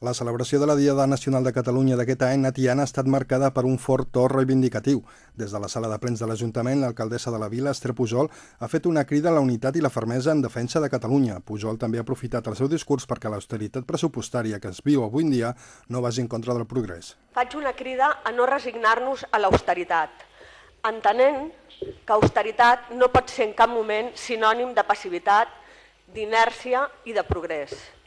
La celebració de la Diada Nacional de Catalunya d'aquest any a Tiana ha estat marcada per un fort to reivindicatiu. Des de la sala de plens de l'Ajuntament, l'alcaldessa de la vila, Esther Pujol, ha fet una crida a la unitat i la fermesa en defensa de Catalunya. Pujol també ha aprofitat el seu discurs perquè l'austeritat pressupostària que es viu avui en dia no vagi en contra del progrés. Faig una crida a no resignar-nos a l'austeritat, entenent que austeritat no pot ser en cap moment sinònim de passivitat, d'inèrcia i de progrés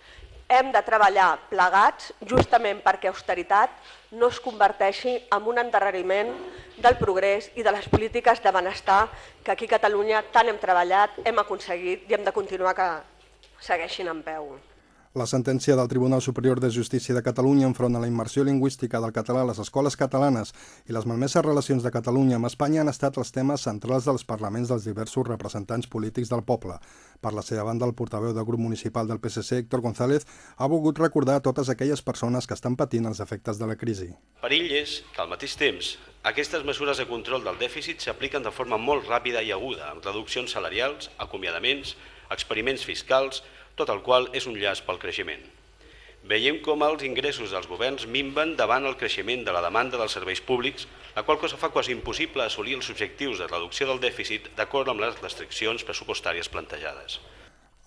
hem de treballar plegats justament perquè austeritat no es converteixi en un endarreriment del progrés i de les polítiques de benestar que aquí a Catalunya tant hem treballat, hem aconseguit i hem de continuar que segueixin en peu. La sentència del Tribunal Superior de Justícia de Catalunya enfront a la immersió lingüística del català a les escoles catalanes i les malmeses relacions de Catalunya amb Espanya han estat els temes centrals dels parlaments dels diversos representants polítics del poble. Per la seva banda, el portaveu del grup municipal del PSC, Héctor González, ha volgut recordar a totes aquelles persones que estan patint els efectes de la crisi. Perill és que, al mateix temps, aquestes mesures de control del dèficit s'apliquen de forma molt ràpida i aguda, amb reduccions salarials, acomiadaments, experiments fiscals, tot el qual és un llaç pel creixement. Veiem com els ingressos dels governs minven davant el creixement de la demanda dels serveis públics, la qual cosa fa quasi impossible assolir els objectius de reducció del dèficit d'acord amb les restriccions pressupostàries plantejades.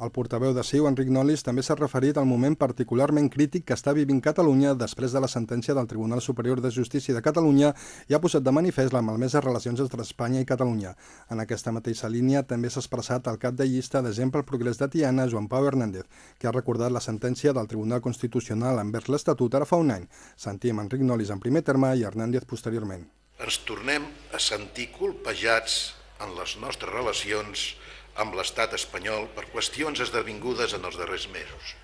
El portaveu de CiU, Enric Nolis, també s'ha referit al moment particularment crític que està vivint Catalunya després de la sentència del Tribunal Superior de Justícia de Catalunya i ha posat de manifest la malmesa relacions entre Espanya i Catalunya. En aquesta mateixa línia també s'ha expressat el cap de llista d'exemple al progrés de Tiana, Joan Pau Hernández, que ha recordat la sentència del Tribunal Constitucional envers l'Estatut ara fa un any. Sentim Enric Nolis en primer terme i Hernández posteriorment. Ens tornem a sentir colpejats en les nostres relacions amb l'estat espanyol per qüestions esdevingudes en els darrers mesos.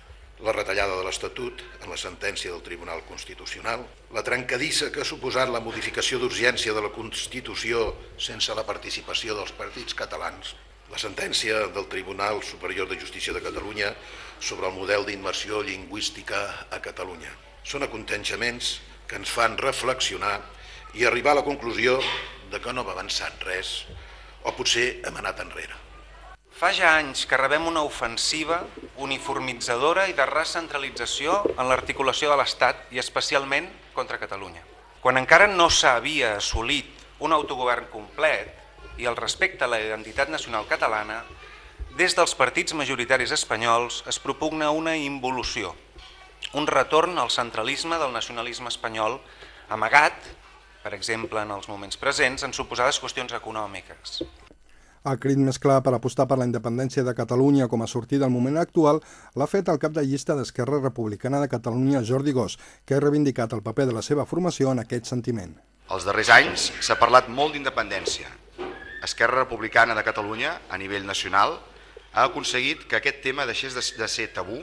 La retallada de l'Estatut en la sentència del Tribunal Constitucional, la trencadissa que ha suposat la modificació d'urgència de la Constitució sense la participació dels partits catalans, la sentència del Tribunal Superior de Justícia de Catalunya sobre el model d'immersió lingüística a Catalunya. Són aconteixements que ens fan reflexionar i arribar a la conclusió de que no hem avançat res o potser hem anat enrere. Fa ja anys que rebem una ofensiva uniformitzadora i de recentralització en l'articulació de l'Estat i especialment contra Catalunya. Quan encara no s'havia assolit un autogovern complet i el respecte a la identitat nacional catalana, des dels partits majoritaris espanyols es propugna una involució, un retorn al centralisme del nacionalisme espanyol amagat, per exemple en els moments presents, en suposades qüestions econòmiques. El crit més clar per apostar per la independència de Catalunya com a sortida del moment actual l'ha fet el cap de llista d'Esquerra Republicana de Catalunya, Jordi Gós, que ha reivindicat el paper de la seva formació en aquest sentiment. Els darrers anys s'ha parlat molt d'independència. Esquerra Republicana de Catalunya, a nivell nacional, ha aconseguit que aquest tema deixés de ser tabú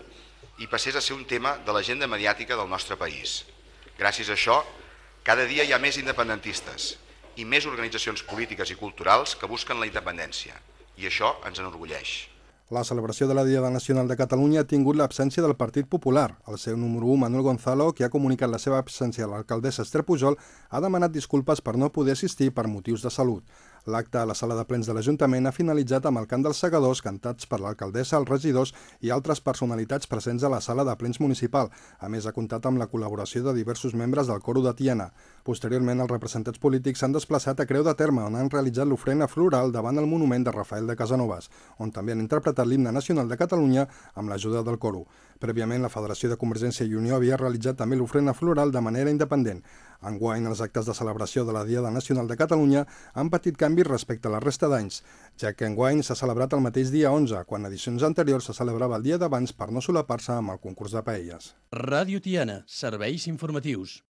i passés a ser un tema de l'agenda mediàtica del nostre país. Gràcies a això, cada dia hi ha més independentistes, i més organitzacions polítiques i culturals que busquen la independència, i això ens enorgulleix. La celebració de la Diada Nacional de Catalunya ha tingut l'absència del Partit Popular. El seu número 1, Manuel Gonzalo, que ha comunicat la seva absència a l'alcaldessa Esther Pujol, ha demanat disculpes per no poder assistir per motius de salut. L'acte a la sala de plens de l'Ajuntament ha finalitzat amb el cant dels segadors cantats per l'alcaldessa, els regidors i altres personalitats presents a la sala de plens municipal. A més, ha comptat amb la col·laboració de diversos membres del coro de Tiana. Posteriorment, els representants polítics s'han desplaçat a Creu de Terme, on han realitzat l'ofrena floral davant el monument de Rafael de Casanovas, on també han interpretat l'himne nacional de Catalunya amb l'ajuda del coro. Prèviament, la Federació de Convergència i Unió havia realitzat també l'ofrena floral de manera independent. Enguany, els actes de celebració de la Diada Nacional de Catalunya han patit canvis respecte a la resta d'anys, ja que enguany s'ha celebrat el mateix dia 11, quan edicions anteriors se celebrava el dia d'abans per no solapar-se amb el concurs de paelles. Ràdio Tiana, serveis informatius.